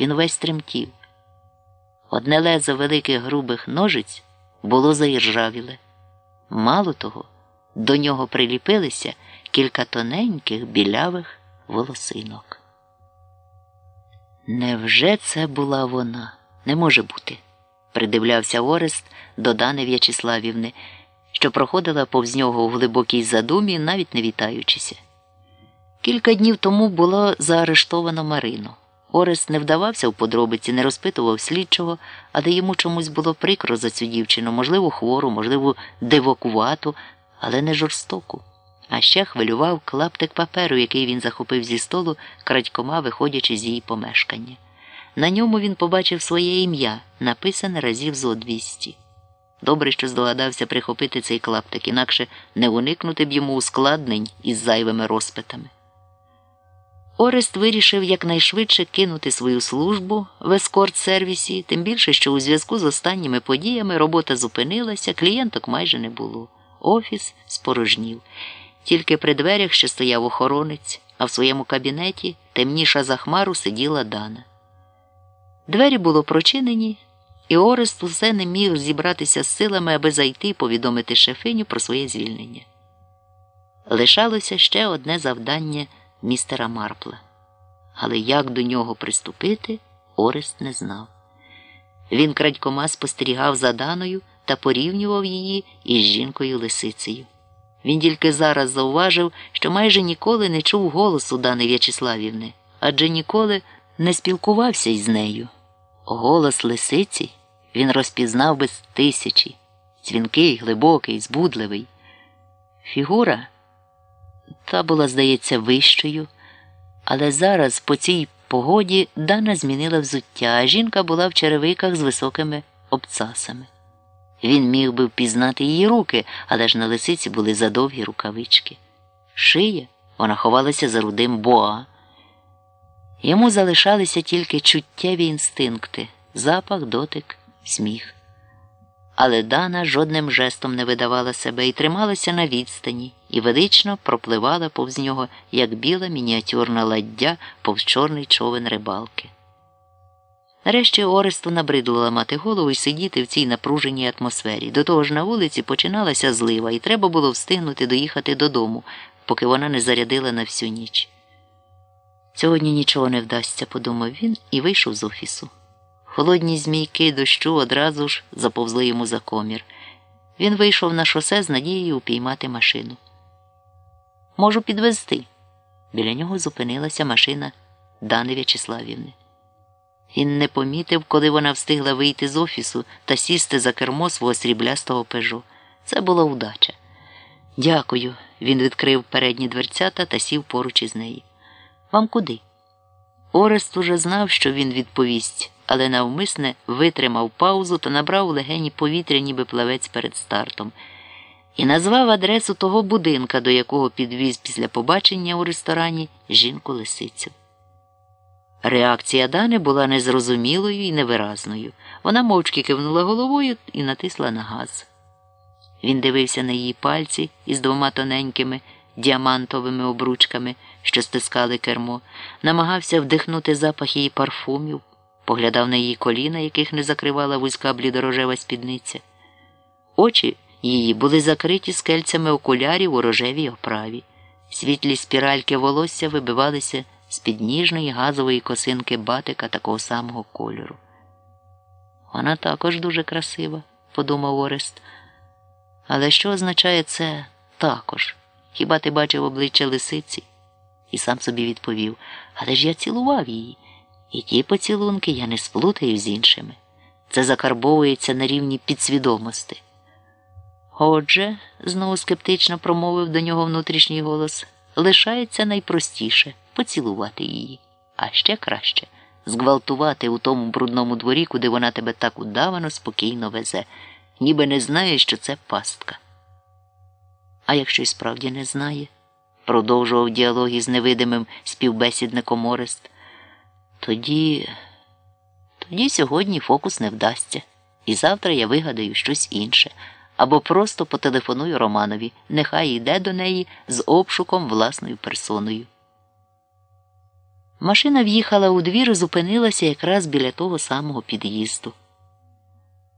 він весь тремтів. Одне лезо великих грубих ножиць було заіржавіле. Мало того, до нього приліпилися кілька тоненьких білявих волосинок. Невже це була вона? Не може бути, придивлявся Орест до Дани В'ячеславівни, що проходила повз нього у глибокій задумі, навіть не вітаючися. Кілька днів тому було заарештовано Марину. Орест не вдавався в подробиці, не розпитував слідчого, але йому чомусь було прикро за цю дівчину, можливо, хвору, можливо, дивокувату, але не жорстоку. А ще хвилював клаптик паперу, який він захопив зі столу, крадькома виходячи з її помешкання. На ньому він побачив своє ім'я, написане разів зо двісті. Добре, що здогадався прихопити цей клаптик, інакше не уникнути б йому ускладнень із зайвими розпитами. Орест вирішив якнайшвидше кинути свою службу в ескорт-сервісі, тим більше, що у зв'язку з останніми подіями робота зупинилася, клієнток майже не було. Офіс спорожнів. Тільки при дверях ще стояв охоронець, а в своєму кабінеті темніша за хмару сиділа Дана. Двері було прочинені, і Орест усе не міг зібратися з силами, аби зайти і повідомити шефиню про своє звільнення. Лишалося ще одне завдання містера Марпла. Але як до нього приступити, Орест не знав. Він крадькома спостерігав за Даною та порівнював її із жінкою лисицею. Він тільки зараз зауважив, що майже ніколи не чув голосу Дани В'ячеславівни, адже ніколи не спілкувався із нею. Голос лисиці він розпізнав без тисячі, дзвінкий, глибокий, збудливий. Фігура та була, здається, вищою, але зараз по цій погоді Дана змінила взуття, а жінка була в черевиках з високими обцасами. Він міг би впізнати її руки, але ж на лисиці були задовгі рукавички. Шия вона ховалася за рудим боа. Йому залишалися тільки чуттєві інстинкти запах, дотик, сміх. Але Дана жодним жестом не видавала себе і трималася на відстані, і велично пропливала повз нього, як біла мініатюрна ладдя повз чорний човен рибалки. Нарешті Оресту набридло ламати голову і сидіти в цій напруженій атмосфері. До того ж на вулиці починалася злива, і треба було встигнути доїхати додому, поки вона не зарядила на всю ніч. Сьогодні нічого не вдасться, подумав він і вийшов з офісу. Холодні змійки дощу одразу ж заповзли йому за комір. Він вийшов на шосе з надією упіймати машину. Можу підвезти. Біля нього зупинилася машина Дани В'ячеславівни. Він не помітив, коли вона встигла вийти з офісу та сісти за кермо свого сріблястого пежо. Це була удача. Дякую. Він відкрив передні дверцята та сів поруч із нею. Вам куди? Орест уже знав, що він відповість, але навмисне витримав паузу та набрав у легені повітря, ніби плавець перед стартом, і назвав адресу того будинка, до якого підвіз після побачення у ресторані жінку лисицю. Реакція Дани була незрозумілою і невиразною. Вона мовчки кивнула головою і натисла на газ. Він дивився на її пальці із двома тоненькими діамантовими обручками, що стискали кермо, намагався вдихнути запах її парфумів, поглядав на її коліна, яких не закривала вузька блідорожева спідниця. Очі її були закриті скельцями окулярів у рожевій оправі. Світлі спіральки волосся вибивалися з під ніжної газової косинки батика такого самого кольору. Вона також дуже красива, подумав Орест. Але що означає це також? Хіба ти бачив обличчя лисиці? І сам собі відповів, але ж я цілував її, і ті поцілунки я не сплутаю з іншими. Це закарбовується на рівні підсвідомості. Отже, знову скептично промовив до нього внутрішній голос, лишається найпростіше поцілувати її, а ще краще зґвалтувати у тому брудному дворі, куди вона тебе так удавано спокійно везе, ніби не знає, що це пастка. А якщо й справді не знає, продовжував діалог із невидимим співбесідником Орест, тоді, тоді сьогодні фокус не вдасться, і завтра я вигадаю щось інше. Або просто потелефоную Романові, нехай йде до неї з обшуком власною персоною. Машина в'їхала у двір і зупинилася якраз біля того самого під'їзду.